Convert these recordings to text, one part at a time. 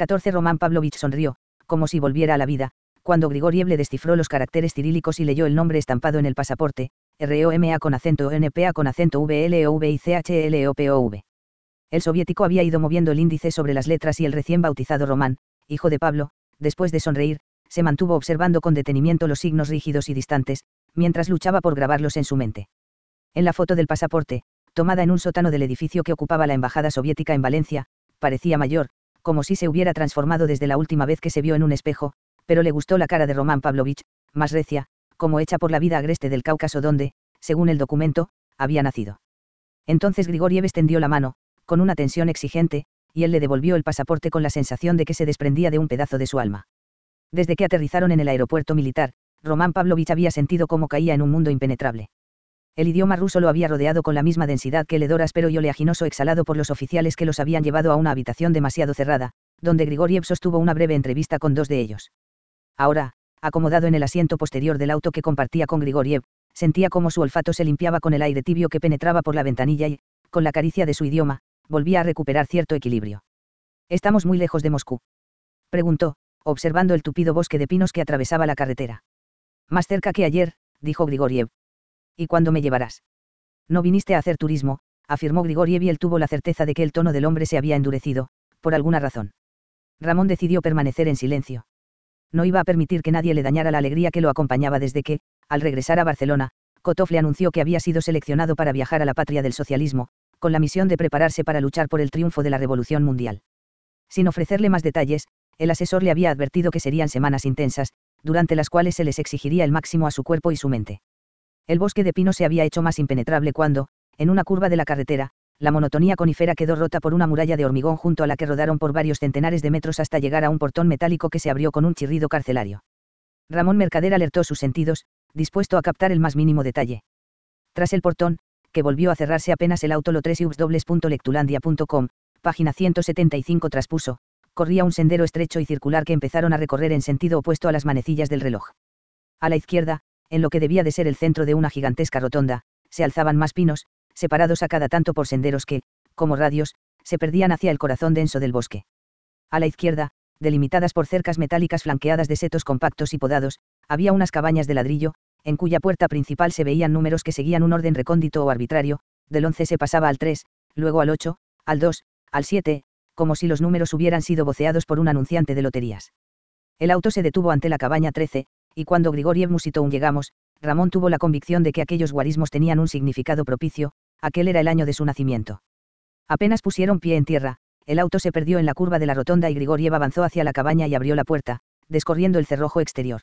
14 Román Pavlovich sonrió, como si volviera a la vida, cuando Grigoriev le descifró los caracteres cirílicos y leyó el nombre estampado en el pasaporte, ROMA con acento NPA con acento VLOV y CHLOPOV. El soviético había ido moviendo el índice sobre las letras y el recién bautizado Román, hijo de Pablo, después de sonreír, se mantuvo observando con detenimiento los signos rígidos y distantes, mientras luchaba por grabarlos en su mente. En la foto del pasaporte, tomada en un sótano del edificio que ocupaba la embajada soviética en Valencia, parecía mayor, como si se hubiera transformado desde la última vez que se vio en un espejo, pero le gustó la cara de Román Pavlovich, más recia, como hecha por la vida agreste del Cáucaso donde, según el documento, había nacido. Entonces Grigoriev extendió la mano, con una tensión exigente, y él le devolvió el pasaporte con la sensación de que se desprendía de un pedazo de su alma. Desde que aterrizaron en el aeropuerto militar, Román Pavlovich había sentido cómo caía en un mundo impenetrable. El idioma ruso lo había rodeado con la misma densidad que el hedor áspero y oleaginoso exhalado por los oficiales que los habían llevado a una habitación demasiado cerrada, donde Grigoriev sostuvo una breve entrevista con dos de ellos. Ahora, acomodado en el asiento posterior del auto que compartía con Grigoriev, sentía cómo su olfato se limpiaba con el aire tibio que penetraba por la ventanilla y, con la caricia de su idioma, volvía a recuperar cierto equilibrio. ¿Estamos muy lejos de Moscú? Preguntó, observando el tupido bosque de pinos que atravesaba la carretera. Más cerca que ayer, dijo Grigoriev. ¿Y cuándo me llevarás? No viniste a hacer turismo, afirmó Grigoriev y él tuvo la certeza de que el tono del hombre se había endurecido, por alguna razón. Ramón decidió permanecer en silencio. No iba a permitir que nadie le dañara la alegría que lo acompañaba desde que, al regresar a Barcelona, Kotov le anunció que había sido seleccionado para viajar a la patria del socialismo, con la misión de prepararse para luchar por el triunfo de la Revolución Mundial. Sin ofrecerle más detalles, el asesor le había advertido que serían semanas intensas, durante las cuales se les exigiría el máximo a su cuerpo y su mente. El bosque de pino se había hecho más impenetrable cuando, en una curva de la carretera, la monotonía conifera quedó rota por una muralla de hormigón junto a la que rodaron por varios centenares de metros hasta llegar a un portón metálico que se abrió con un chirrido carcelario. Ramón Mercader alertó sus sentidos, dispuesto a captar el más mínimo detalle. Tras el portón, que volvió a cerrarse apenas el auto lo 3 página 175 traspuso, corría un sendero estrecho y circular que empezaron a recorrer en sentido opuesto a las manecillas del reloj. A la izquierda, en lo que debía de ser el centro de una gigantesca rotonda, se alzaban más pinos, separados a cada tanto por senderos que, como radios, se perdían hacia el corazón denso del bosque. A la izquierda, delimitadas por cercas metálicas flanqueadas de setos compactos y podados, había unas cabañas de ladrillo, en cuya puerta principal se veían números que seguían un orden recóndito o arbitrario, del 11 se pasaba al 3, luego al 8, al 2, al 7, como si los números hubieran sido voceados por un anunciante de loterías. El auto se detuvo ante la cabaña 13, y cuando Grigoriev musitó un llegamos, Ramón tuvo la convicción de que aquellos guarismos tenían un significado propicio, aquel era el año de su nacimiento. Apenas pusieron pie en tierra, el auto se perdió en la curva de la rotonda y Grigoriev avanzó hacia la cabaña y abrió la puerta, descorriendo el cerrojo exterior.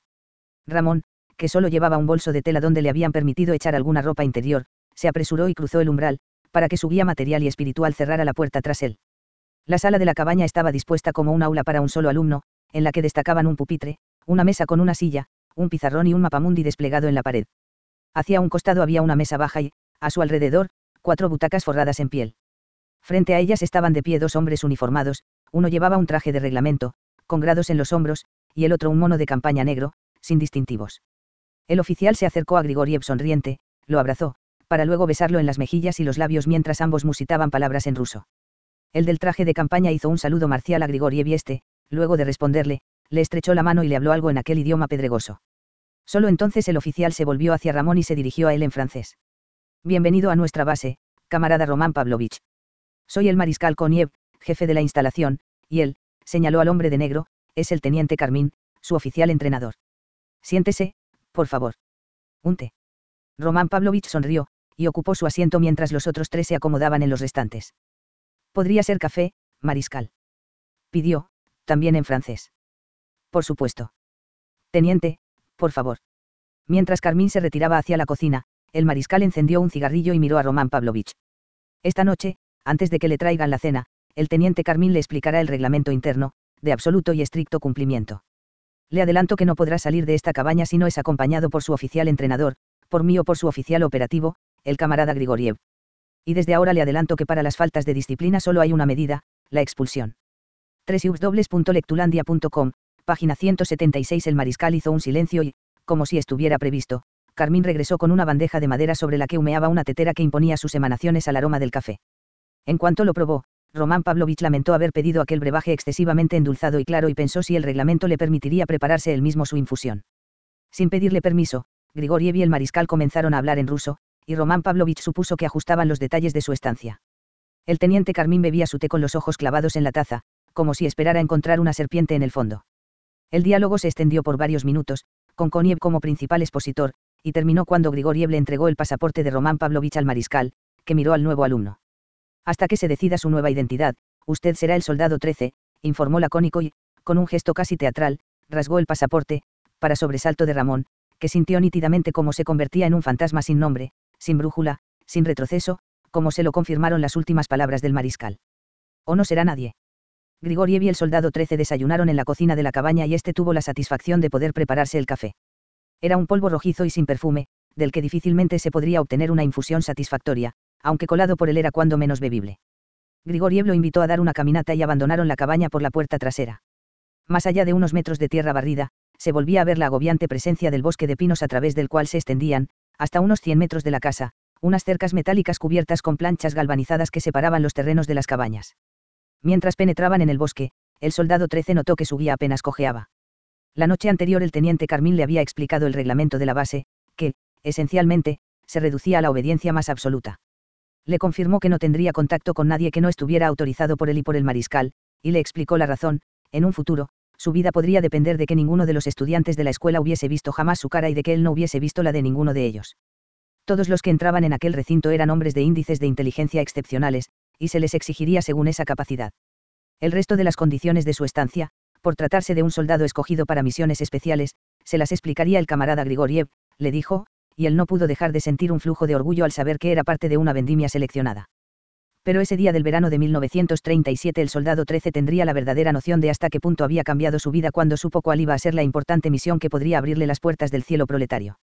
Ramón, que solo llevaba un bolso de tela donde le habían permitido echar alguna ropa interior, se apresuró y cruzó el umbral, para que su guía material y espiritual cerrara la puerta tras él. La sala de la cabaña estaba dispuesta como un aula para un solo alumno, en la que destacaban un pupitre, una mesa con una silla, un pizarrón y un mapamundi desplegado en la pared. Hacia un costado había una mesa baja y, a su alrededor, cuatro butacas forradas en piel. Frente a ellas estaban de pie dos hombres uniformados, uno llevaba un traje de reglamento, con grados en los hombros, y el otro un mono de campaña negro, sin distintivos. El oficial se acercó a Grigoriev sonriente, lo abrazó, para luego besarlo en las mejillas y los labios mientras ambos musitaban palabras en ruso. El del traje de campaña hizo un saludo marcial a Grigoriev y este, luego de responderle, le estrechó la mano y le habló algo en aquel idioma pedregoso. Solo entonces el oficial se volvió hacia Ramón y se dirigió a él en francés. Bienvenido a nuestra base, camarada Román Pavlovich. Soy el mariscal Koniev, jefe de la instalación, y él, señaló al hombre de negro, es el teniente Carmín, su oficial entrenador. Siéntese, por favor. Un té. Román Pavlovich sonrió, y ocupó su asiento mientras los otros tres se acomodaban en los restantes. Podría ser café, mariscal. Pidió, también en francés. Por supuesto. Teniente, por favor. Mientras Carmín se retiraba hacia la cocina, el mariscal encendió un cigarrillo y miró a Román Pavlovich. Esta noche, antes de que le traigan la cena, el teniente Carmín le explicará el reglamento interno, de absoluto y estricto cumplimiento. Le adelanto que no podrá salir de esta cabaña si no es acompañado por su oficial entrenador, por mí o por su oficial operativo, el camarada Grigoriev y desde ahora le adelanto que para las faltas de disciplina solo hay una medida, la expulsión. 3 www.lectulandia.com, página 176 El mariscal hizo un silencio y, como si estuviera previsto, Carmín regresó con una bandeja de madera sobre la que humeaba una tetera que imponía sus emanaciones al aroma del café. En cuanto lo probó, Román Pavlovich lamentó haber pedido aquel brebaje excesivamente endulzado y claro y pensó si el reglamento le permitiría prepararse él mismo su infusión. Sin pedirle permiso, Grigoriev y el mariscal comenzaron a hablar en ruso, y Román Pavlovich supuso que ajustaban los detalles de su estancia. El teniente Carmín bebía su té con los ojos clavados en la taza, como si esperara encontrar una serpiente en el fondo. El diálogo se extendió por varios minutos, con Koniev como principal expositor, y terminó cuando Grigoriev le entregó el pasaporte de Román Pavlovich al mariscal, que miró al nuevo alumno. Hasta que se decida su nueva identidad, usted será el soldado 13, informó lacónico y, con un gesto casi teatral, rasgó el pasaporte, para sobresalto de Ramón, que sintió nítidamente cómo se convertía en un fantasma sin nombre, sin brújula, sin retroceso, como se lo confirmaron las últimas palabras del mariscal. O no será nadie. Grigoriev y el soldado 13 desayunaron en la cocina de la cabaña y este tuvo la satisfacción de poder prepararse el café. Era un polvo rojizo y sin perfume, del que difícilmente se podría obtener una infusión satisfactoria, aunque colado por él era cuando menos bebible. Grigoriev lo invitó a dar una caminata y abandonaron la cabaña por la puerta trasera. Más allá de unos metros de tierra barrida, se volvía a ver la agobiante presencia del bosque de pinos a través del cual se extendían, hasta unos 100 metros de la casa, unas cercas metálicas cubiertas con planchas galvanizadas que separaban los terrenos de las cabañas. Mientras penetraban en el bosque, el soldado 13 notó que su guía apenas cojeaba. La noche anterior el teniente Carmín le había explicado el reglamento de la base, que, esencialmente, se reducía a la obediencia más absoluta. Le confirmó que no tendría contacto con nadie que no estuviera autorizado por él y por el mariscal, y le explicó la razón, en un futuro, su vida podría depender de que ninguno de los estudiantes de la escuela hubiese visto jamás su cara y de que él no hubiese visto la de ninguno de ellos. Todos los que entraban en aquel recinto eran hombres de índices de inteligencia excepcionales, y se les exigiría según esa capacidad. El resto de las condiciones de su estancia, por tratarse de un soldado escogido para misiones especiales, se las explicaría el camarada Grigoriev, le dijo, y él no pudo dejar de sentir un flujo de orgullo al saber que era parte de una vendimia seleccionada. Pero ese día del verano de 1937 el soldado 13 tendría la verdadera noción de hasta qué punto había cambiado su vida cuando supo cuál iba a ser la importante misión que podría abrirle las puertas del cielo proletario.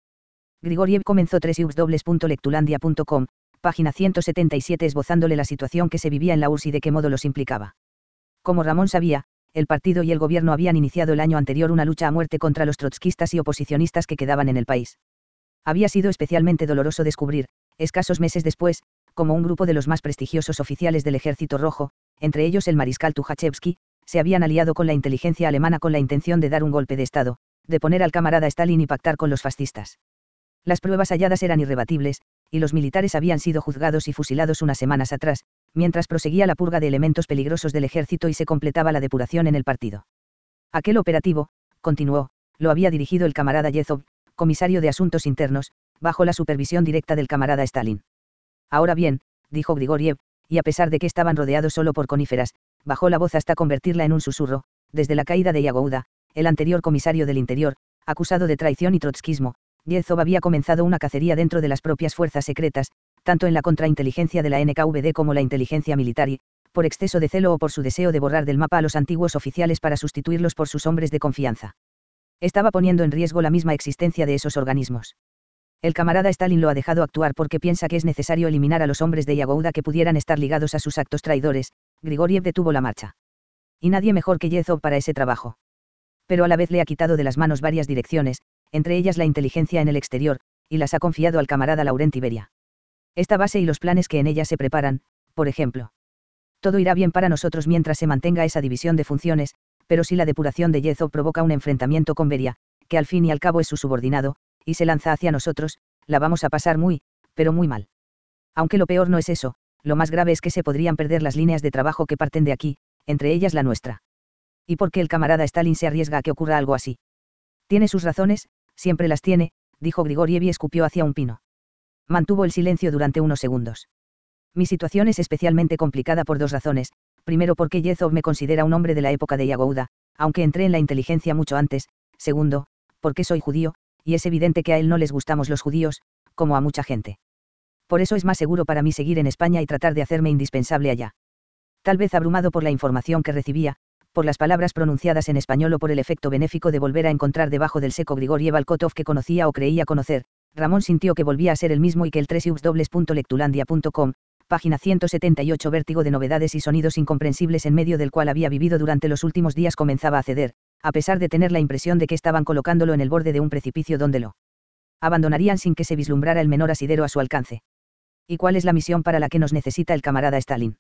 Grigoriev comenzó www.lectulandia.com, página 177 esbozándole la situación que se vivía en la URSS y de qué modo los implicaba. Como Ramón sabía, el partido y el gobierno habían iniciado el año anterior una lucha a muerte contra los trotskistas y oposicionistas que quedaban en el país. Había sido especialmente doloroso descubrir, escasos meses después, como un grupo de los más prestigiosos oficiales del Ejército Rojo, entre ellos el mariscal Tuchachevsky, se habían aliado con la inteligencia alemana con la intención de dar un golpe de Estado, de poner al camarada Stalin y pactar con los fascistas. Las pruebas halladas eran irrebatibles, y los militares habían sido juzgados y fusilados unas semanas atrás, mientras proseguía la purga de elementos peligrosos del ejército y se completaba la depuración en el partido. Aquel operativo, continuó, lo había dirigido el camarada Yezov, comisario de Asuntos Internos, bajo la supervisión directa del camarada Stalin. Ahora bien, dijo Grigoriev, y a pesar de que estaban rodeados solo por coníferas, bajó la voz hasta convertirla en un susurro, desde la caída de Yagouda, el anterior comisario del Interior, acusado de traición y trotskismo, Yezov había comenzado una cacería dentro de las propias fuerzas secretas, tanto en la contrainteligencia de la NKVD como la inteligencia militar y, por exceso de celo o por su deseo de borrar del mapa a los antiguos oficiales para sustituirlos por sus hombres de confianza. Estaba poniendo en riesgo la misma existencia de esos organismos. El camarada Stalin lo ha dejado actuar porque piensa que es necesario eliminar a los hombres de Yagouda que pudieran estar ligados a sus actos traidores, Grigoriev detuvo la marcha. Y nadie mejor que Yezov para ese trabajo. Pero a la vez le ha quitado de las manos varias direcciones, entre ellas la inteligencia en el exterior, y las ha confiado al camarada Laurent Iberia. Esta base y los planes que en ella se preparan, por ejemplo. Todo irá bien para nosotros mientras se mantenga esa división de funciones, pero si la depuración de Yezo provoca un enfrentamiento con Beria, que al fin y al cabo es su subordinado, y se lanza hacia nosotros, la vamos a pasar muy, pero muy mal. Aunque lo peor no es eso, lo más grave es que se podrían perder las líneas de trabajo que parten de aquí, entre ellas la nuestra. ¿Y por qué el camarada Stalin se arriesga a que ocurra algo así? Tiene sus razones, Siempre las tiene, dijo Grigoriev y escupió hacia un pino. Mantuvo el silencio durante unos segundos. Mi situación es especialmente complicada por dos razones. Primero porque Yezov me considera un hombre de la época de Yagouda, aunque entré en la inteligencia mucho antes. Segundo, porque soy judío, y es evidente que a él no les gustamos los judíos, como a mucha gente. Por eso es más seguro para mí seguir en España y tratar de hacerme indispensable allá. Tal vez abrumado por la información que recibía, por las palabras pronunciadas en español o por el efecto benéfico de volver a encontrar debajo del seco Grigoriev Alkotov que conocía o creía conocer, Ramón sintió que volvía a ser el mismo y que el 3 página 178 vértigo de novedades y sonidos incomprensibles en medio del cual había vivido durante los últimos días comenzaba a ceder, a pesar de tener la impresión de que estaban colocándolo en el borde de un precipicio donde lo abandonarían sin que se vislumbrara el menor asidero a su alcance. ¿Y cuál es la misión para la que nos necesita el camarada Stalin?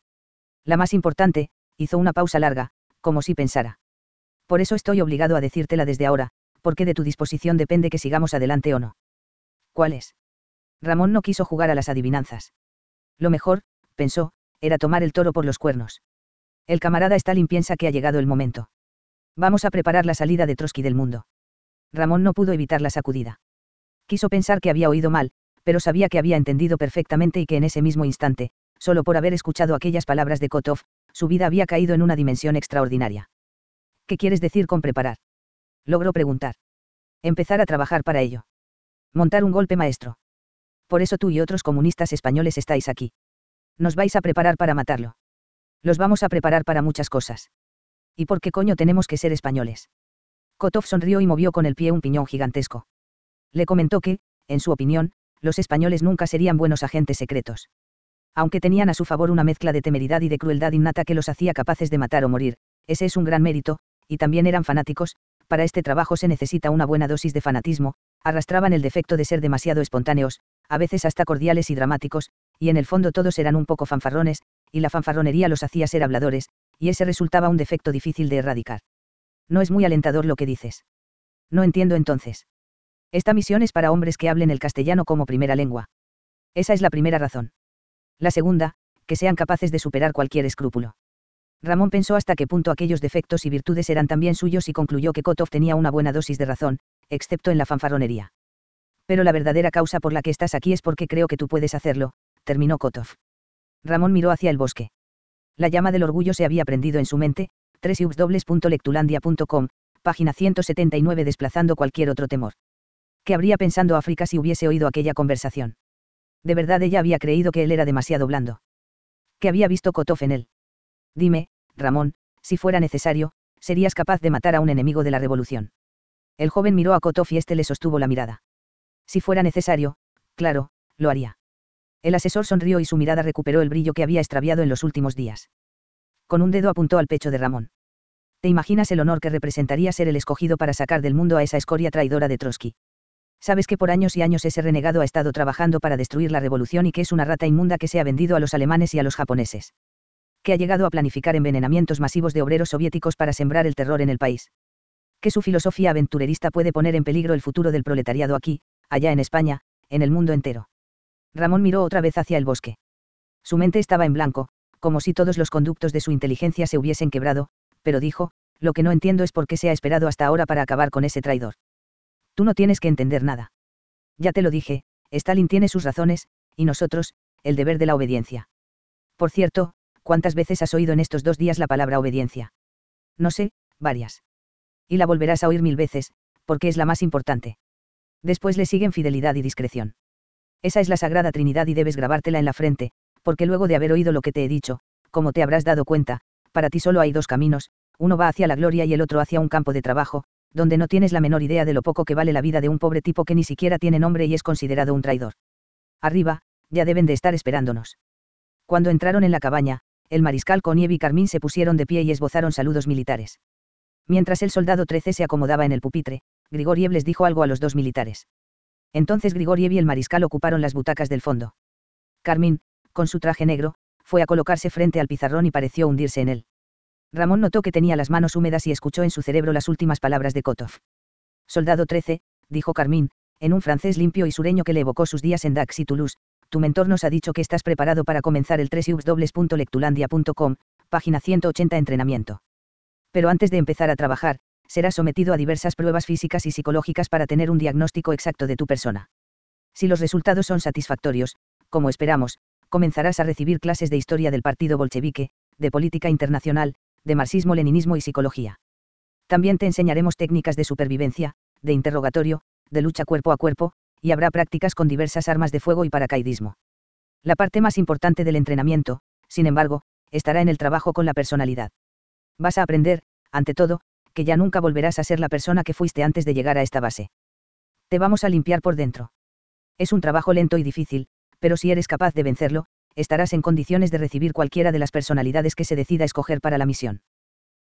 La más importante, hizo una pausa larga, como si pensara. Por eso estoy obligado a decírtela desde ahora, porque de tu disposición depende que sigamos adelante o no. ¿Cuál es? Ramón no quiso jugar a las adivinanzas. Lo mejor, pensó, era tomar el toro por los cuernos. El camarada Stalin piensa que ha llegado el momento. Vamos a preparar la salida de Trotsky del mundo. Ramón no pudo evitar la sacudida. Quiso pensar que había oído mal, pero sabía que había entendido perfectamente y que en ese mismo instante, solo por haber escuchado aquellas palabras de Kotov, su vida había caído en una dimensión extraordinaria. ¿Qué quieres decir con preparar? Logró preguntar. Empezar a trabajar para ello. Montar un golpe maestro. Por eso tú y otros comunistas españoles estáis aquí. Nos vais a preparar para matarlo. Los vamos a preparar para muchas cosas. ¿Y por qué coño tenemos que ser españoles? Kotov sonrió y movió con el pie un piñón gigantesco. Le comentó que, en su opinión, los españoles nunca serían buenos agentes secretos. Aunque tenían a su favor una mezcla de temeridad y de crueldad innata que los hacía capaces de matar o morir, ese es un gran mérito, y también eran fanáticos, para este trabajo se necesita una buena dosis de fanatismo, arrastraban el defecto de ser demasiado espontáneos, a veces hasta cordiales y dramáticos, y en el fondo todos eran un poco fanfarrones, y la fanfarronería los hacía ser habladores, y ese resultaba un defecto difícil de erradicar. No es muy alentador lo que dices. No entiendo entonces. Esta misión es para hombres que hablen el castellano como primera lengua. Esa es la primera razón. La segunda, que sean capaces de superar cualquier escrúpulo. Ramón pensó hasta qué punto aquellos defectos y virtudes eran también suyos y concluyó que Kotov tenía una buena dosis de razón, excepto en la fanfarronería. Pero la verdadera causa por la que estás aquí es porque creo que tú puedes hacerlo, terminó Kotov. Ramón miró hacia el bosque. La llama del orgullo se había prendido en su mente, www.lectulandia.com, página 179 desplazando cualquier otro temor. ¿Qué habría pensando África si hubiese oído aquella conversación? De verdad ella había creído que él era demasiado blando. ¿Qué había visto Kotov en él? Dime, Ramón, si fuera necesario, serías capaz de matar a un enemigo de la revolución. El joven miró a Kotov y éste le sostuvo la mirada. Si fuera necesario, claro, lo haría. El asesor sonrió y su mirada recuperó el brillo que había extraviado en los últimos días. Con un dedo apuntó al pecho de Ramón. ¿Te imaginas el honor que representaría ser el escogido para sacar del mundo a esa escoria traidora de Trotsky? Sabes que por años y años ese renegado ha estado trabajando para destruir la revolución y que es una rata inmunda que se ha vendido a los alemanes y a los japoneses. Que ha llegado a planificar envenenamientos masivos de obreros soviéticos para sembrar el terror en el país. Que su filosofía aventurerista puede poner en peligro el futuro del proletariado aquí, allá en España, en el mundo entero. Ramón miró otra vez hacia el bosque. Su mente estaba en blanco, como si todos los conductos de su inteligencia se hubiesen quebrado, pero dijo, lo que no entiendo es por qué se ha esperado hasta ahora para acabar con ese traidor. Tú no tienes que entender nada. Ya te lo dije, Stalin tiene sus razones, y nosotros, el deber de la obediencia. Por cierto, ¿cuántas veces has oído en estos dos días la palabra obediencia? No sé, varias. Y la volverás a oír mil veces, porque es la más importante. Después le siguen fidelidad y discreción. Esa es la Sagrada Trinidad y debes grabártela en la frente, porque luego de haber oído lo que te he dicho, como te habrás dado cuenta, para ti solo hay dos caminos, uno va hacia la gloria y el otro hacia un campo de trabajo, donde no tienes la menor idea de lo poco que vale la vida de un pobre tipo que ni siquiera tiene nombre y es considerado un traidor. Arriba, ya deben de estar esperándonos. Cuando entraron en la cabaña, el mariscal Koniev y Carmín se pusieron de pie y esbozaron saludos militares. Mientras el soldado 13 se acomodaba en el pupitre, Grigoriev les dijo algo a los dos militares. Entonces Grigoriev y el mariscal ocuparon las butacas del fondo. Carmín, con su traje negro, fue a colocarse frente al pizarrón y pareció hundirse en él. Ramón notó que tenía las manos húmedas y escuchó en su cerebro las últimas palabras de Kotov. Soldado 13, dijo Carmín, en un francés limpio y sureño que le evocó sus días en Dax y Toulouse, tu mentor nos ha dicho que estás preparado para comenzar el www.lectulandia.com, página 180 entrenamiento. Pero antes de empezar a trabajar, serás sometido a diversas pruebas físicas y psicológicas para tener un diagnóstico exacto de tu persona. Si los resultados son satisfactorios, como esperamos, comenzarás a recibir clases de historia del partido bolchevique, de política internacional, de marxismo, leninismo y psicología. También te enseñaremos técnicas de supervivencia, de interrogatorio, de lucha cuerpo a cuerpo, y habrá prácticas con diversas armas de fuego y paracaidismo. La parte más importante del entrenamiento, sin embargo, estará en el trabajo con la personalidad. Vas a aprender, ante todo, que ya nunca volverás a ser la persona que fuiste antes de llegar a esta base. Te vamos a limpiar por dentro. Es un trabajo lento y difícil, pero si eres capaz de vencerlo, estarás en condiciones de recibir cualquiera de las personalidades que se decida escoger para la misión.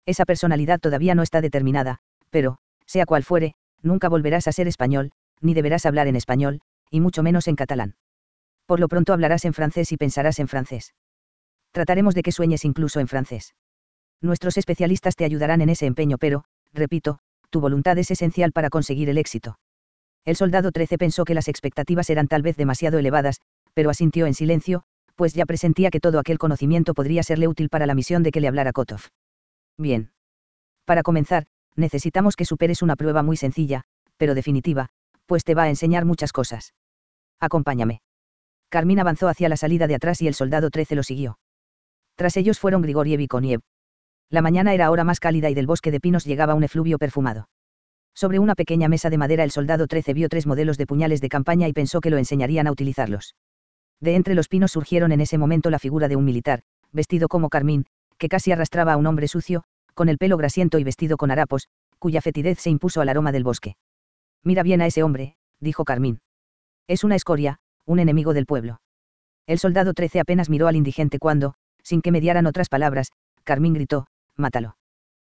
Esa personalidad todavía no está determinada, pero, sea cual fuere, nunca volverás a ser español, ni deberás hablar en español, y mucho menos en catalán. Por lo pronto hablarás en francés y pensarás en francés. Trataremos de que sueñes incluso en francés. Nuestros especialistas te ayudarán en ese empeño, pero, repito, tu voluntad es esencial para conseguir el éxito. El soldado 13 pensó que las expectativas eran tal vez demasiado elevadas, pero asintió en silencio, pues ya presentía que todo aquel conocimiento podría serle útil para la misión de que le hablara Kotov. Bien. Para comenzar, necesitamos que superes una prueba muy sencilla, pero definitiva, pues te va a enseñar muchas cosas. Acompáñame. Carmín avanzó hacia la salida de atrás y el soldado 13 lo siguió. Tras ellos fueron Grigoriev y Koniev. La mañana era ahora más cálida y del bosque de pinos llegaba un efluvio perfumado. Sobre una pequeña mesa de madera el soldado 13 vio tres modelos de puñales de campaña y pensó que lo enseñarían a utilizarlos. De entre los pinos surgieron en ese momento la figura de un militar, vestido como carmín, que casi arrastraba a un hombre sucio, con el pelo grasiento y vestido con harapos, cuya fetidez se impuso al aroma del bosque. Mira bien a ese hombre, dijo Carmín. Es una escoria, un enemigo del pueblo. El soldado 13 apenas miró al indigente cuando, sin que mediaran otras palabras, Carmín gritó, mátalo.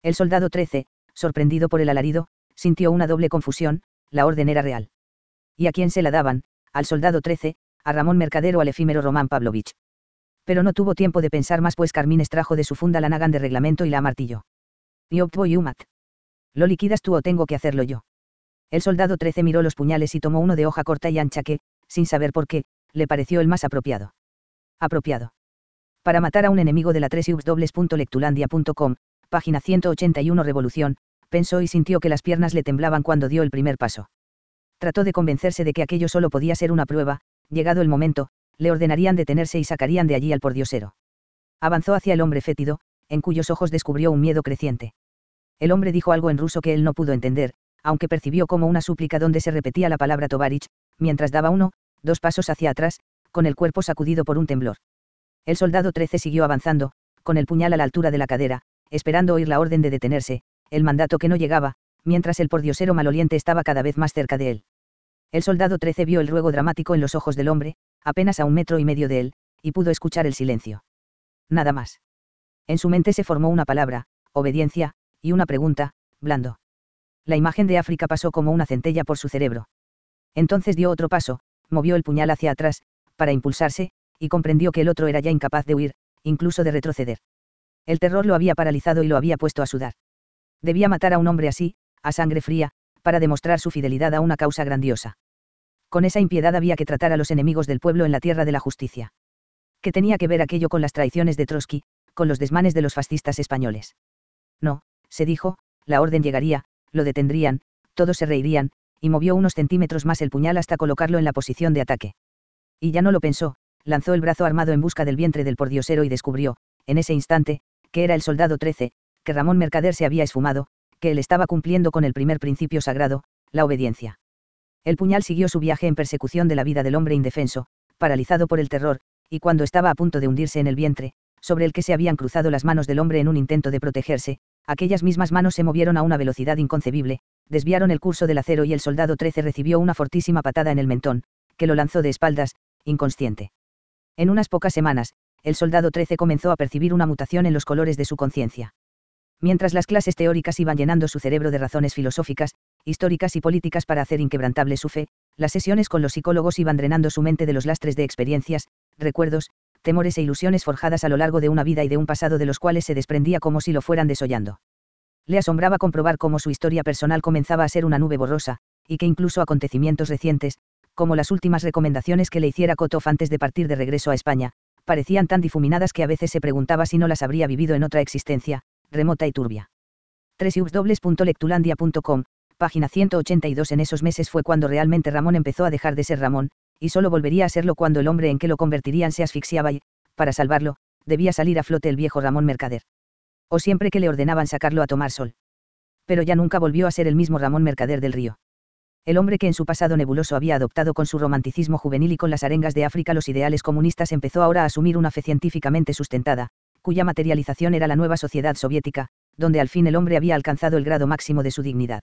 El soldado 13, sorprendido por el alarido, sintió una doble confusión, la orden era real. ¿Y a quién se la daban? Al soldado 13, a Ramón Mercader o al efímero Román Pavlovich. Pero no tuvo tiempo de pensar más pues Carmín extrajo de su funda la nagan de reglamento y la amartilló. Y yumat. ¿Lo liquidas tú o tengo que hacerlo yo? El soldado 13 miró los puñales y tomó uno de hoja corta y ancha que, sin saber por qué, le pareció el más apropiado. Apropiado. Para matar a un enemigo de la 3 lectulandia.com, página 181 Revolución, pensó y sintió que las piernas le temblaban cuando dio el primer paso. Trató de convencerse de que aquello solo podía ser una prueba, llegado el momento, le ordenarían detenerse y sacarían de allí al pordiosero. Avanzó hacia el hombre fétido, en cuyos ojos descubrió un miedo creciente. El hombre dijo algo en ruso que él no pudo entender, aunque percibió como una súplica donde se repetía la palabra Tovarich, mientras daba uno, dos pasos hacia atrás, con el cuerpo sacudido por un temblor. El soldado 13 siguió avanzando, con el puñal a la altura de la cadera, esperando oír la orden de detenerse, el mandato que no llegaba, mientras el pordiosero maloliente estaba cada vez más cerca de él. El soldado 13 vio el ruego dramático en los ojos del hombre, apenas a un metro y medio de él, y pudo escuchar el silencio. Nada más. En su mente se formó una palabra, obediencia, y una pregunta, blando. La imagen de África pasó como una centella por su cerebro. Entonces dio otro paso, movió el puñal hacia atrás, para impulsarse, y comprendió que el otro era ya incapaz de huir, incluso de retroceder. El terror lo había paralizado y lo había puesto a sudar. Debía matar a un hombre así, a sangre fría, para demostrar su fidelidad a una causa grandiosa. Con esa impiedad había que tratar a los enemigos del pueblo en la tierra de la justicia. ¿Qué tenía que ver aquello con las traiciones de Trotsky, con los desmanes de los fascistas españoles? No, se dijo, la orden llegaría, lo detendrían, todos se reirían, y movió unos centímetros más el puñal hasta colocarlo en la posición de ataque. Y ya no lo pensó, lanzó el brazo armado en busca del vientre del pordiosero y descubrió, en ese instante, que era el soldado 13, que Ramón Mercader se había esfumado, que él estaba cumpliendo con el primer principio sagrado, la obediencia. El puñal siguió su viaje en persecución de la vida del hombre indefenso, paralizado por el terror, y cuando estaba a punto de hundirse en el vientre, sobre el que se habían cruzado las manos del hombre en un intento de protegerse, aquellas mismas manos se movieron a una velocidad inconcebible, desviaron el curso del acero y el soldado 13 recibió una fortísima patada en el mentón, que lo lanzó de espaldas, inconsciente. En unas pocas semanas, el soldado 13 comenzó a percibir una mutación en los colores de su conciencia. Mientras las clases teóricas iban llenando su cerebro de razones filosóficas, históricas y políticas para hacer inquebrantable su fe, las sesiones con los psicólogos iban drenando su mente de los lastres de experiencias, recuerdos, temores e ilusiones forjadas a lo largo de una vida y de un pasado de los cuales se desprendía como si lo fueran desollando. Le asombraba comprobar cómo su historia personal comenzaba a ser una nube borrosa, y que incluso acontecimientos recientes, como las últimas recomendaciones que le hiciera Kotov antes de partir de regreso a España, parecían tan difuminadas que a veces se preguntaba si no las habría vivido en otra existencia, remota y turbia. www.lectulandia.com, página 182 En esos meses fue cuando realmente Ramón empezó a dejar de ser Ramón, y solo volvería a serlo cuando el hombre en que lo convertirían se asfixiaba y, para salvarlo, debía salir a flote el viejo Ramón Mercader. O siempre que le ordenaban sacarlo a tomar sol. Pero ya nunca volvió a ser el mismo Ramón Mercader del Río. El hombre que en su pasado nebuloso había adoptado con su romanticismo juvenil y con las arengas de África los ideales comunistas empezó ahora a asumir una fe científicamente sustentada, cuya materialización era la nueva sociedad soviética, donde al fin el hombre había alcanzado el grado máximo de su dignidad.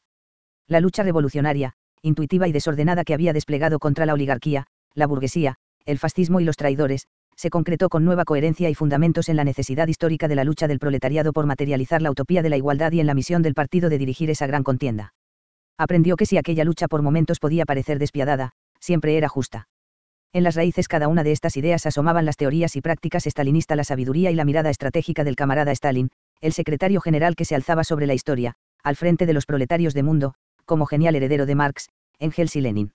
La lucha revolucionaria, intuitiva y desordenada que había desplegado contra la oligarquía, la burguesía, el fascismo y los traidores, se concretó con nueva coherencia y fundamentos en la necesidad histórica de la lucha del proletariado por materializar la utopía de la igualdad y en la misión del partido de dirigir esa gran contienda. Aprendió que si aquella lucha por momentos podía parecer despiadada, siempre era justa. En las raíces cada una de estas ideas asomaban las teorías y prácticas estalinista, la sabiduría y la mirada estratégica del camarada Stalin, el secretario general que se alzaba sobre la historia, al frente de los proletarios de mundo, como genial heredero de Marx, Engels y Lenin.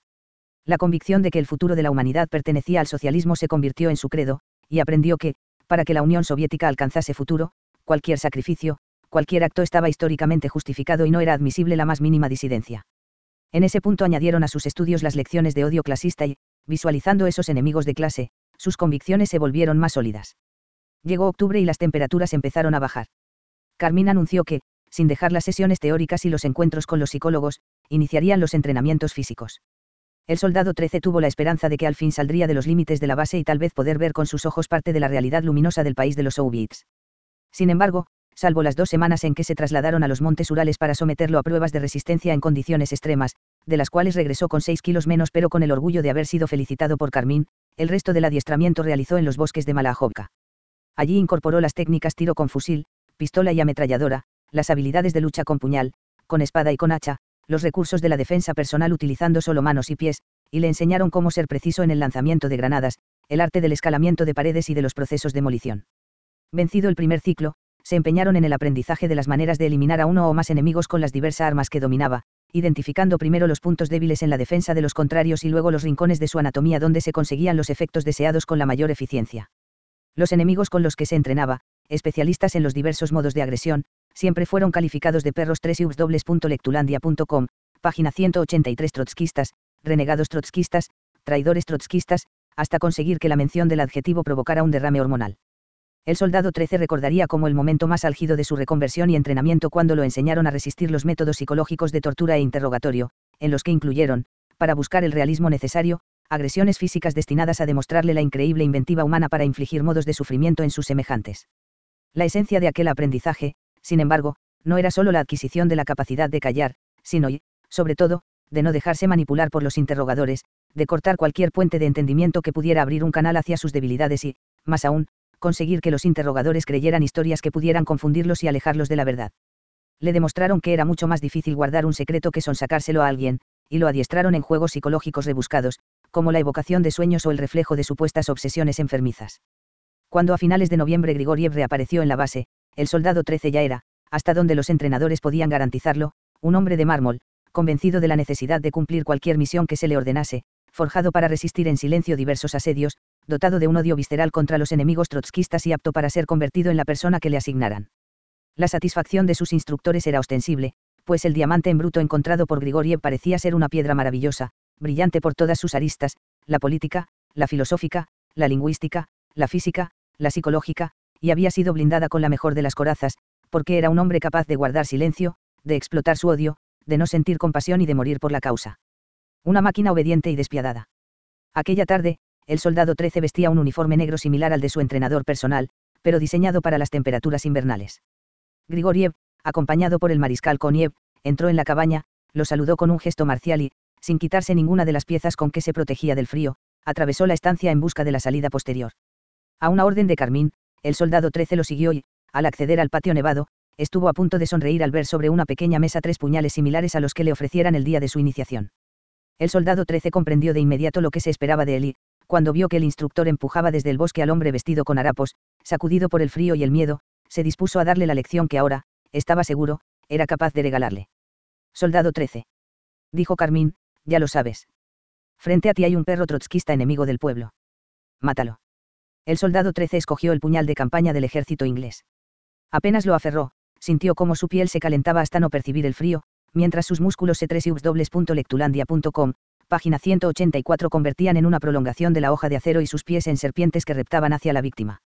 La convicción de que el futuro de la humanidad pertenecía al socialismo se convirtió en su credo, y aprendió que, para que la Unión Soviética alcanzase futuro, cualquier sacrificio, cualquier acto estaba históricamente justificado y no era admisible la más mínima disidencia. En ese punto añadieron a sus estudios las lecciones de odio clasista y, visualizando esos enemigos de clase, sus convicciones se volvieron más sólidas. Llegó octubre y las temperaturas empezaron a bajar. Carmín anunció que, sin dejar las sesiones teóricas y los encuentros con los psicólogos, iniciarían los entrenamientos físicos. El soldado 13 tuvo la esperanza de que al fin saldría de los límites de la base y tal vez poder ver con sus ojos parte de la realidad luminosa del país de los Soviets. Sin embargo, salvo las dos semanas en que se trasladaron a los montes Urales para someterlo a pruebas de resistencia en condiciones extremas, de las cuales regresó con seis kilos menos pero con el orgullo de haber sido felicitado por Carmín, el resto del adiestramiento realizó en los bosques de Malajovka. Allí incorporó las técnicas tiro con fusil, pistola y ametralladora, las habilidades de lucha con puñal, con espada y con hacha, los recursos de la defensa personal utilizando solo manos y pies, y le enseñaron cómo ser preciso en el lanzamiento de granadas, el arte del escalamiento de paredes y de los procesos de demolición. Vencido el primer ciclo, se empeñaron en el aprendizaje de las maneras de eliminar a uno o más enemigos con las diversas armas que dominaba, identificando primero los puntos débiles en la defensa de los contrarios y luego los rincones de su anatomía donde se conseguían los efectos deseados con la mayor eficiencia. Los enemigos con los que se entrenaba, especialistas en los diversos modos de agresión, siempre fueron calificados de perros 3 lectulandia.com, página 183 trotskistas, renegados trotskistas, traidores trotskistas, hasta conseguir que la mención del adjetivo provocara un derrame hormonal. El soldado 13 recordaría como el momento más álgido de su reconversión y entrenamiento cuando lo enseñaron a resistir los métodos psicológicos de tortura e interrogatorio, en los que incluyeron, para buscar el realismo necesario, agresiones físicas destinadas a demostrarle la increíble inventiva humana para infligir modos de sufrimiento en sus semejantes. La esencia de aquel aprendizaje, sin embargo, no era solo la adquisición de la capacidad de callar, sino y, sobre todo, de no dejarse manipular por los interrogadores, de cortar cualquier puente de entendimiento que pudiera abrir un canal hacia sus debilidades y, más aún, conseguir que los interrogadores creyeran historias que pudieran confundirlos y alejarlos de la verdad. Le demostraron que era mucho más difícil guardar un secreto que sonsacárselo a alguien, y lo adiestraron en juegos psicológicos rebuscados, como la evocación de sueños o el reflejo de supuestas obsesiones enfermizas. Cuando a finales de noviembre Grigoriev reapareció en la base, el soldado 13 ya era, hasta donde los entrenadores podían garantizarlo, un hombre de mármol, convencido de la necesidad de cumplir cualquier misión que se le ordenase, forjado para resistir en silencio diversos asedios, dotado de un odio visceral contra los enemigos trotskistas y apto para ser convertido en la persona que le asignaran. La satisfacción de sus instructores era ostensible, pues el diamante en bruto encontrado por Grigoriev parecía ser una piedra maravillosa, brillante por todas sus aristas, la política, la filosófica, la lingüística, la física, la psicológica, y había sido blindada con la mejor de las corazas, porque era un hombre capaz de guardar silencio, de explotar su odio, de no sentir compasión y de morir por la causa. Una máquina obediente y despiadada. Aquella tarde, el soldado 13 vestía un uniforme negro similar al de su entrenador personal, pero diseñado para las temperaturas invernales. Grigoriev, acompañado por el mariscal Koniev, entró en la cabaña, lo saludó con un gesto marcial y, sin quitarse ninguna de las piezas con que se protegía del frío, atravesó la estancia en busca de la salida posterior. A una orden de Carmín, el soldado 13 lo siguió y, al acceder al patio nevado, estuvo a punto de sonreír al ver sobre una pequeña mesa tres puñales similares a los que le ofrecieran el día de su iniciación. El soldado 13 comprendió de inmediato lo que se esperaba de él y, cuando vio que el instructor empujaba desde el bosque al hombre vestido con harapos, sacudido por el frío y el miedo, se dispuso a darle la lección que ahora, estaba seguro, era capaz de regalarle. Soldado 13. Dijo Carmín, ya lo sabes. Frente a ti hay un perro trotskista enemigo del pueblo. Mátalo. El soldado 13 escogió el puñal de campaña del ejército inglés. Apenas lo aferró, sintió como su piel se calentaba hasta no percibir el frío, mientras sus músculos se página 184 convertían en una prolongación de la hoja de acero y sus pies en serpientes que reptaban hacia la víctima.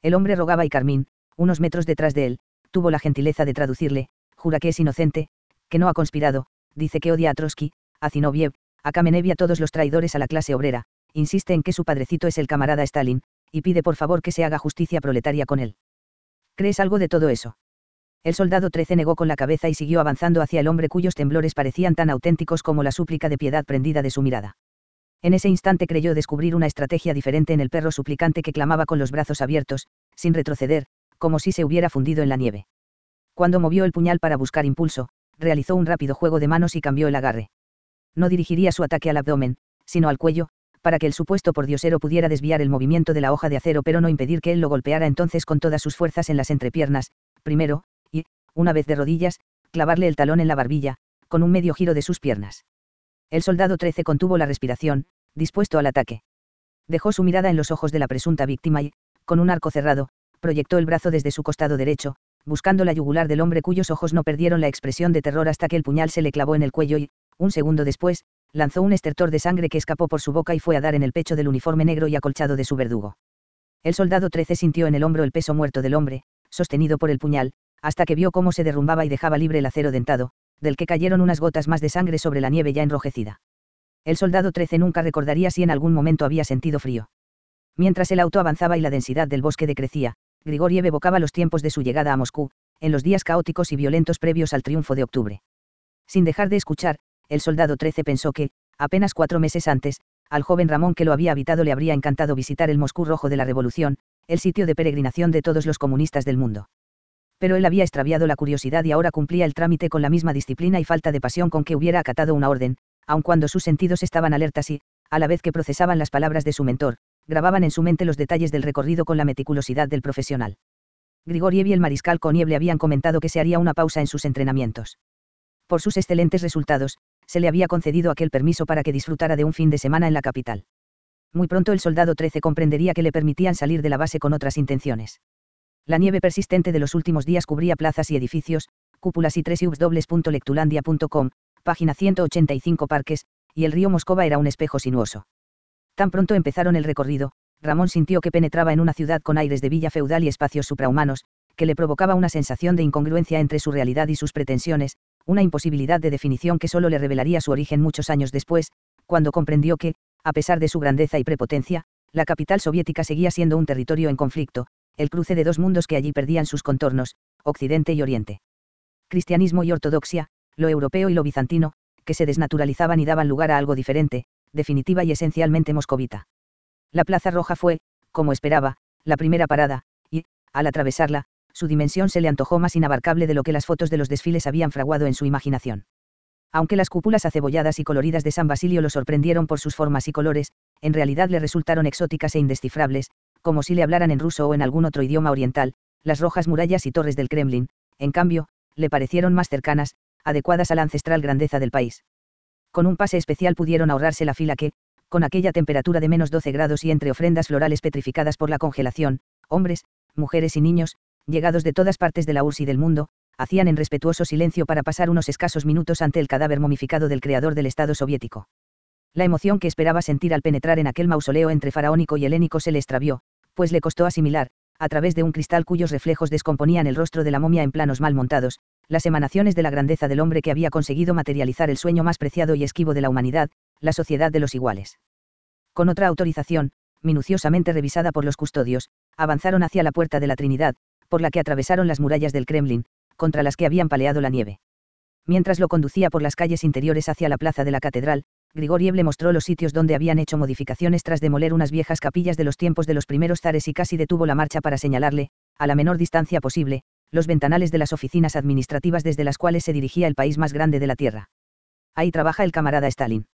El hombre rogaba y Carmín, unos metros detrás de él, tuvo la gentileza de traducirle, jura que es inocente, que no ha conspirado, dice que odia a Trotsky, a Zinoviev, a Kamenev y a todos los traidores a la clase obrera, insiste en que su padrecito es el camarada Stalin, y pide por favor que se haga justicia proletaria con él. ¿Crees algo de todo eso? El soldado 13 negó con la cabeza y siguió avanzando hacia el hombre cuyos temblores parecían tan auténticos como la súplica de piedad prendida de su mirada. En ese instante creyó descubrir una estrategia diferente en el perro suplicante que clamaba con los brazos abiertos, sin retroceder, como si se hubiera fundido en la nieve. Cuando movió el puñal para buscar impulso, realizó un rápido juego de manos y cambió el agarre. No dirigiría su ataque al abdomen, sino al cuello, para que el supuesto pordiosero pudiera desviar el movimiento de la hoja de acero pero no impedir que él lo golpeara entonces con todas sus fuerzas en las entrepiernas, primero, una vez de rodillas, clavarle el talón en la barbilla, con un medio giro de sus piernas. El soldado 13 contuvo la respiración, dispuesto al ataque. Dejó su mirada en los ojos de la presunta víctima y, con un arco cerrado, proyectó el brazo desde su costado derecho, buscando la yugular del hombre cuyos ojos no perdieron la expresión de terror hasta que el puñal se le clavó en el cuello y, un segundo después, lanzó un estertor de sangre que escapó por su boca y fue a dar en el pecho del uniforme negro y acolchado de su verdugo. El soldado 13 sintió en el hombro el peso muerto del hombre, sostenido por el puñal, hasta que vio cómo se derrumbaba y dejaba libre el acero dentado, del que cayeron unas gotas más de sangre sobre la nieve ya enrojecida. El soldado 13 nunca recordaría si en algún momento había sentido frío. Mientras el auto avanzaba y la densidad del bosque decrecía, Grigoriev evocaba los tiempos de su llegada a Moscú, en los días caóticos y violentos previos al triunfo de octubre. Sin dejar de escuchar, el soldado 13 pensó que, apenas cuatro meses antes, al joven Ramón que lo había habitado le habría encantado visitar el Moscú rojo de la Revolución, el sitio de peregrinación de todos los comunistas del mundo pero él había extraviado la curiosidad y ahora cumplía el trámite con la misma disciplina y falta de pasión con que hubiera acatado una orden, aun cuando sus sentidos estaban alertas y, a la vez que procesaban las palabras de su mentor, grababan en su mente los detalles del recorrido con la meticulosidad del profesional. Grigoriev y el mariscal Koniev le habían comentado que se haría una pausa en sus entrenamientos. Por sus excelentes resultados, se le había concedido aquel permiso para que disfrutara de un fin de semana en la capital. Muy pronto el soldado 13 comprendería que le permitían salir de la base con otras intenciones. La nieve persistente de los últimos días cubría plazas y edificios, cúpulas y tres lectulandia.com, página 185 parques, y el río Moscova era un espejo sinuoso. Tan pronto empezaron el recorrido, Ramón sintió que penetraba en una ciudad con aires de villa feudal y espacios suprahumanos, que le provocaba una sensación de incongruencia entre su realidad y sus pretensiones, una imposibilidad de definición que solo le revelaría su origen muchos años después, cuando comprendió que, a pesar de su grandeza y prepotencia, la capital soviética seguía siendo un territorio en conflicto, el cruce de dos mundos que allí perdían sus contornos, Occidente y Oriente. Cristianismo y ortodoxia, lo europeo y lo bizantino, que se desnaturalizaban y daban lugar a algo diferente, definitiva y esencialmente moscovita. La Plaza Roja fue, como esperaba, la primera parada, y, al atravesarla, su dimensión se le antojó más inabarcable de lo que las fotos de los desfiles habían fraguado en su imaginación. Aunque las cúpulas acebolladas y coloridas de San Basilio lo sorprendieron por sus formas y colores, en realidad le resultaron exóticas e indescifrables, como si le hablaran en ruso o en algún otro idioma oriental, las rojas murallas y torres del Kremlin, en cambio, le parecieron más cercanas, adecuadas a la ancestral grandeza del país. Con un pase especial pudieron ahorrarse la fila que, con aquella temperatura de menos 12 grados y entre ofrendas florales petrificadas por la congelación, hombres, mujeres y niños, llegados de todas partes de la URSS y del mundo, hacían en respetuoso silencio para pasar unos escasos minutos ante el cadáver momificado del creador del Estado soviético. La emoción que esperaba sentir al penetrar en aquel mausoleo entre faraónico y helénico se le extravió, pues le costó asimilar, a través de un cristal cuyos reflejos descomponían el rostro de la momia en planos mal montados, las emanaciones de la grandeza del hombre que había conseguido materializar el sueño más preciado y esquivo de la humanidad, la sociedad de los iguales. Con otra autorización, minuciosamente revisada por los custodios, avanzaron hacia la puerta de la Trinidad, por la que atravesaron las murallas del Kremlin, contra las que habían paleado la nieve. Mientras lo conducía por las calles interiores hacia la plaza de la catedral, Grigoriev le mostró los sitios donde habían hecho modificaciones tras demoler unas viejas capillas de los tiempos de los primeros zares y casi detuvo la marcha para señalarle, a la menor distancia posible, los ventanales de las oficinas administrativas desde las cuales se dirigía el país más grande de la Tierra. Ahí trabaja el camarada Stalin.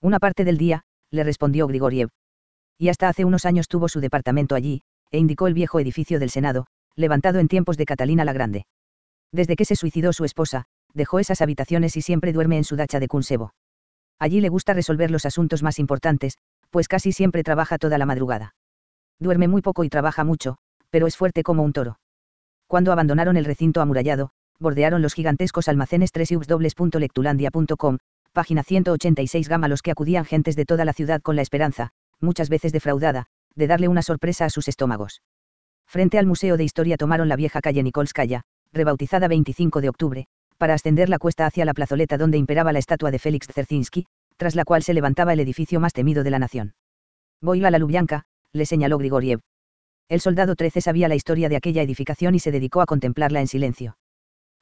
Una parte del día, le respondió Grigoriev. Y hasta hace unos años tuvo su departamento allí, e indicó el viejo edificio del Senado, levantado en tiempos de Catalina la Grande. Desde que se suicidó su esposa, dejó esas habitaciones y siempre duerme en su dacha de Kunsevo. Allí le gusta resolver los asuntos más importantes, pues casi siempre trabaja toda la madrugada. Duerme muy poco y trabaja mucho, pero es fuerte como un toro. Cuando abandonaron el recinto amurallado, bordearon los gigantescos almacenes www.lectulandia.com, página 186 gama los que acudían gentes de toda la ciudad con la esperanza, muchas veces defraudada, de darle una sorpresa a sus estómagos. Frente al Museo de Historia tomaron la vieja calle Nikolskaya, rebautizada 25 de octubre, para ascender la cuesta hacia la plazoleta donde imperaba la estatua de Félix Dzerzhinsky, tras la cual se levantaba el edificio más temido de la nación. Voy a la Lubyanka, le señaló Grigoriev. El soldado 13 sabía la historia de aquella edificación y se dedicó a contemplarla en silencio.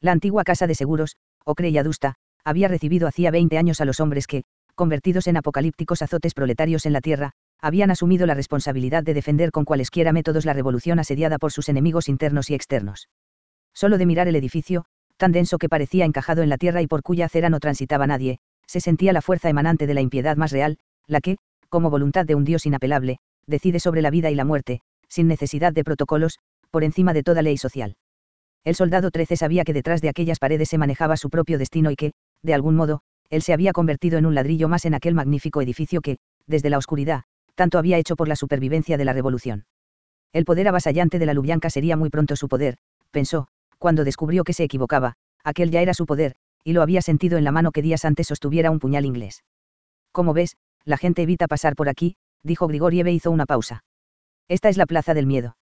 La antigua casa de seguros, Ocre y Adusta, había recibido hacía 20 años a los hombres que, convertidos en apocalípticos azotes proletarios en la tierra, habían asumido la responsabilidad de defender con cualesquiera métodos la revolución asediada por sus enemigos internos y externos. Solo de mirar el edificio, tan denso que parecía encajado en la tierra y por cuya acera no transitaba nadie, se sentía la fuerza emanante de la impiedad más real, la que, como voluntad de un Dios inapelable, decide sobre la vida y la muerte, sin necesidad de protocolos, por encima de toda ley social. El soldado 13 sabía que detrás de aquellas paredes se manejaba su propio destino y que, de algún modo, él se había convertido en un ladrillo más en aquel magnífico edificio que, desde la oscuridad, tanto había hecho por la supervivencia de la revolución. El poder avasallante de la Lubyanka sería muy pronto su poder, pensó, cuando descubrió que se equivocaba, aquel ya era su poder, y lo había sentido en la mano que días antes sostuviera un puñal inglés. Como ves, la gente evita pasar por aquí, dijo Grigoriev e hizo una pausa. Esta es la plaza del miedo.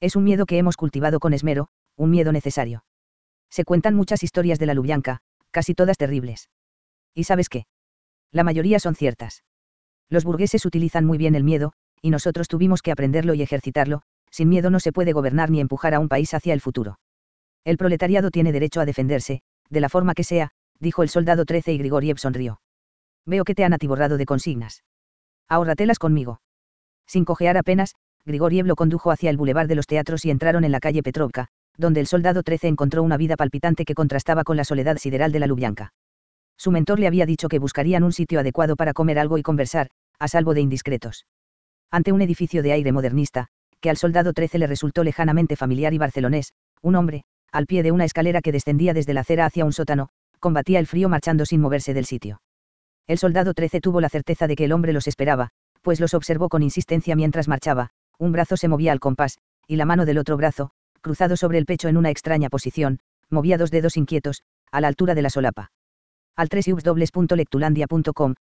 Es un miedo que hemos cultivado con esmero, un miedo necesario. Se cuentan muchas historias de la Lubyanka, casi todas terribles. ¿Y sabes qué? La mayoría son ciertas. Los burgueses utilizan muy bien el miedo, y nosotros tuvimos que aprenderlo y ejercitarlo, sin miedo no se puede gobernar ni empujar a un país hacia el futuro. El proletariado tiene derecho a defenderse, de la forma que sea, dijo el soldado 13 y Grigoriev sonrió. Veo que te han atiborrado de consignas. Ahórratelas conmigo. Sin cojear apenas, Grigoriev lo condujo hacia el bulevar de los teatros y entraron en la calle Petrovka, donde el soldado 13 encontró una vida palpitante que contrastaba con la soledad sideral de la Lubyanka. Su mentor le había dicho que buscarían un sitio adecuado para comer algo y conversar, a salvo de indiscretos. Ante un edificio de aire modernista, que al soldado 13 le resultó lejanamente familiar y barcelonés, un hombre, al pie de una escalera que descendía desde la acera hacia un sótano, combatía el frío marchando sin moverse del sitio. El soldado 13 tuvo la certeza de que el hombre los esperaba, pues los observó con insistencia mientras marchaba, un brazo se movía al compás, y la mano del otro brazo, cruzado sobre el pecho en una extraña posición, movía dos dedos inquietos, a la altura de la solapa. Al 3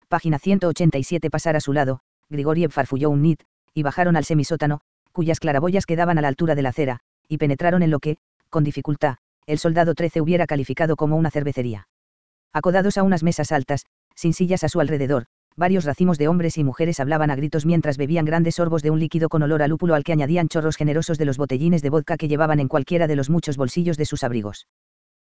página 187 pasar a su lado, Grigoriev farfulló un nit, y bajaron al semisótano, cuyas claraboyas quedaban a la altura de la acera, y penetraron en lo que, con dificultad, el soldado 13 hubiera calificado como una cervecería. Acodados a unas mesas altas, sin sillas a su alrededor, varios racimos de hombres y mujeres hablaban a gritos mientras bebían grandes sorbos de un líquido con olor a lúpulo al que añadían chorros generosos de los botellines de vodka que llevaban en cualquiera de los muchos bolsillos de sus abrigos.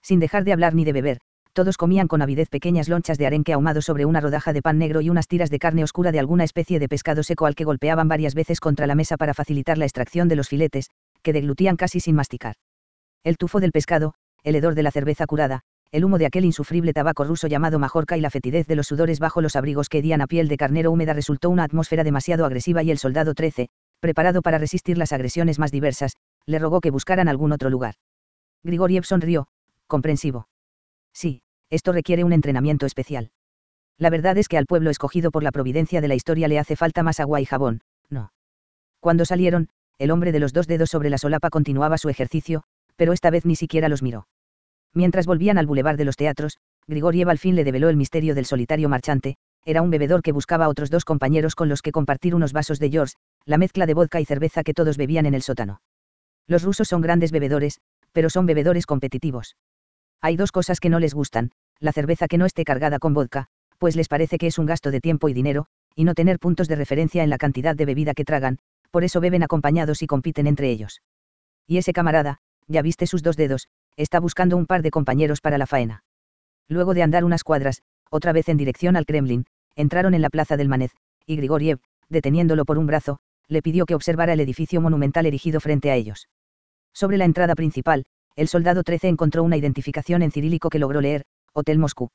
Sin dejar de hablar ni de beber, todos comían con avidez pequeñas lonchas de arenque ahumado sobre una rodaja de pan negro y unas tiras de carne oscura de alguna especie de pescado seco al que golpeaban varias veces contra la mesa para facilitar la extracción de los filetes, que deglutían casi sin masticar. El tufo del pescado, el hedor de la cerveza curada, el humo de aquel insufrible tabaco ruso llamado majorca y la fetidez de los sudores bajo los abrigos que hedían a piel de carnero húmeda resultó una atmósfera demasiado agresiva y el soldado 13, preparado para resistir las agresiones más diversas, le rogó que buscaran algún otro lugar. Grigoriev sonrió, comprensivo. Sí, esto requiere un entrenamiento especial. La verdad es que al pueblo escogido por la providencia de la historia le hace falta más agua y jabón, no. Cuando salieron, el hombre de los dos dedos sobre la solapa continuaba su ejercicio, pero esta vez ni siquiera los miró. Mientras volvían al bulevar de los teatros, Grigoriev al fin le develó el misterio del solitario marchante, era un bebedor que buscaba a otros dos compañeros con los que compartir unos vasos de George, la mezcla de vodka y cerveza que todos bebían en el sótano. Los rusos son grandes bebedores, pero son bebedores competitivos. Hay dos cosas que no les gustan, la cerveza que no esté cargada con vodka, pues les parece que es un gasto de tiempo y dinero, y no tener puntos de referencia en la cantidad de bebida que tragan, por eso beben acompañados y compiten entre ellos. Y ese camarada, ya viste sus dos dedos, está buscando un par de compañeros para la faena. Luego de andar unas cuadras, otra vez en dirección al Kremlin, entraron en la plaza del Manez, y Grigoriev, deteniéndolo por un brazo, le pidió que observara el edificio monumental erigido frente a ellos. Sobre la entrada principal, el soldado 13 encontró una identificación en cirílico que logró leer, Hotel Moscú.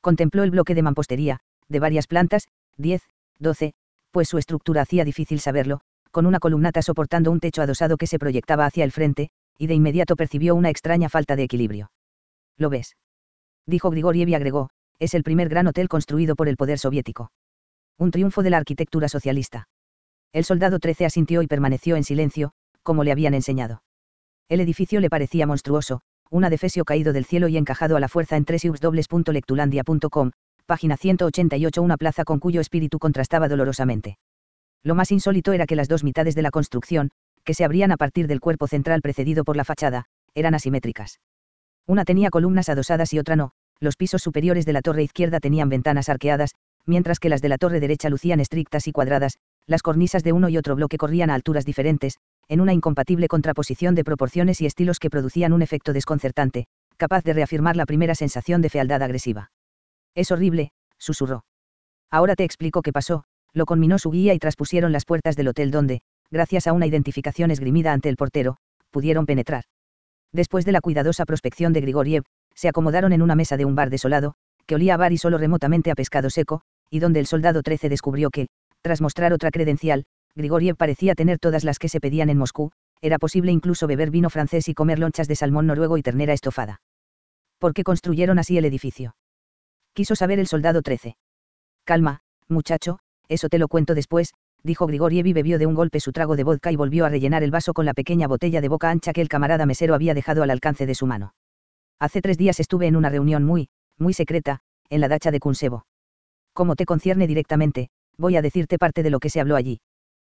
Contempló el bloque de mampostería, de varias plantas, 10, 12, pues su estructura hacía difícil saberlo, con una columnata soportando un techo adosado que se proyectaba hacia el frente, y de inmediato percibió una extraña falta de equilibrio. ¿Lo ves? Dijo Grigoriev y agregó, es el primer gran hotel construido por el poder soviético. Un triunfo de la arquitectura socialista. El soldado 13 asintió y permaneció en silencio, como le habían enseñado. El edificio le parecía monstruoso, un adefesio caído del cielo y encajado a la fuerza en www.lectulandia.com, página 188 una plaza con cuyo espíritu contrastaba dolorosamente. Lo más insólito era que las dos mitades de la construcción, que se abrían a partir del cuerpo central precedido por la fachada, eran asimétricas. Una tenía columnas adosadas y otra no, los pisos superiores de la torre izquierda tenían ventanas arqueadas, mientras que las de la torre derecha lucían estrictas y cuadradas, las cornisas de uno y otro bloque corrían a alturas diferentes, en una incompatible contraposición de proporciones y estilos que producían un efecto desconcertante, capaz de reafirmar la primera sensación de fealdad agresiva. Es horrible, susurró. Ahora te explico qué pasó, lo conminó su guía y traspusieron las puertas del hotel donde, gracias a una identificación esgrimida ante el portero, pudieron penetrar. Después de la cuidadosa prospección de Grigoriev, se acomodaron en una mesa de un bar desolado, que olía a bar y solo remotamente a pescado seco, y donde el soldado 13 descubrió que, Tras mostrar otra credencial, Grigoriev parecía tener todas las que se pedían en Moscú, era posible incluso beber vino francés y comer lonchas de salmón noruego y ternera estofada. ¿Por qué construyeron así el edificio? Quiso saber el soldado 13. Calma, muchacho, eso te lo cuento después, dijo Grigoriev y bebió de un golpe su trago de vodka y volvió a rellenar el vaso con la pequeña botella de boca ancha que el camarada mesero había dejado al alcance de su mano. Hace tres días estuve en una reunión muy, muy secreta, en la dacha de Kunsevo. Como te concierne directamente, voy a decirte parte de lo que se habló allí.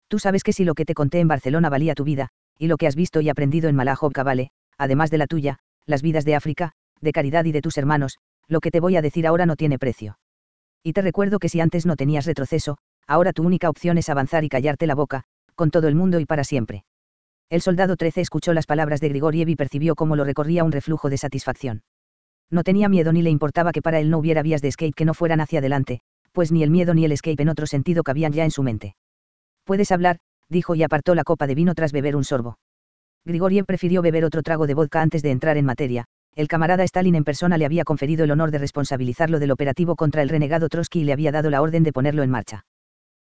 Tú sabes que si lo que te conté en Barcelona valía tu vida, y lo que has visto y aprendido en Malajovka vale, además de la tuya, las vidas de África, de Caridad y de tus hermanos, lo que te voy a decir ahora no tiene precio. Y te recuerdo que si antes no tenías retroceso, ahora tu única opción es avanzar y callarte la boca, con todo el mundo y para siempre. El soldado 13 escuchó las palabras de Grigoriev y percibió cómo lo recorría un reflujo de satisfacción. No tenía miedo ni le importaba que para él no hubiera vías de escape que no fueran hacia adelante, pues ni el miedo ni el escape en otro sentido cabían ya en su mente. Puedes hablar, dijo y apartó la copa de vino tras beber un sorbo. Grigoriev prefirió beber otro trago de vodka antes de entrar en materia, el camarada Stalin en persona le había conferido el honor de responsabilizarlo del operativo contra el renegado Trotsky y le había dado la orden de ponerlo en marcha.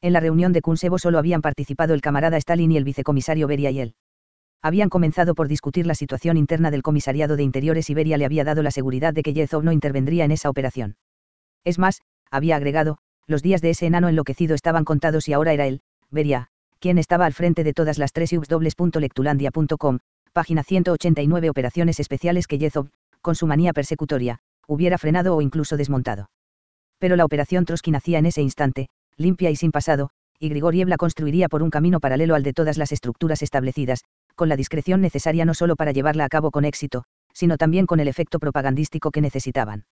En la reunión de Kunsevo solo habían participado el camarada Stalin y el vicecomisario Beria y él. Habían comenzado por discutir la situación interna del comisariado de Interiores y Beria le había dado la seguridad de que Yezov no intervendría en esa operación. Es más, había agregado, los días de ese enano enloquecido estaban contados y ahora era él, Beria, quien estaba al frente de todas las tres ubs.lectulandia.com, página 189 operaciones especiales que Yezov, con su manía persecutoria, hubiera frenado o incluso desmontado. Pero la operación Trotsky nacía en ese instante, limpia y sin pasado, y Grigoriev la construiría por un camino paralelo al de todas las estructuras establecidas, con la discreción necesaria no solo para llevarla a cabo con éxito, sino también con el efecto propagandístico que necesitaban.